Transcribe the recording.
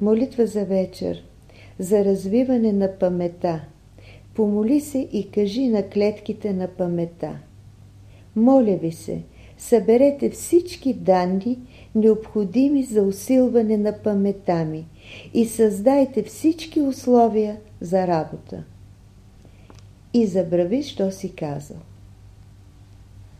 Молитва за вечер. За развиване на памета. Помоли се и кажи на клетките на памета. Моля ви се, съберете всички данни, необходими за усилване на памета ми и създайте всички условия за работа. И забрави, що си казал.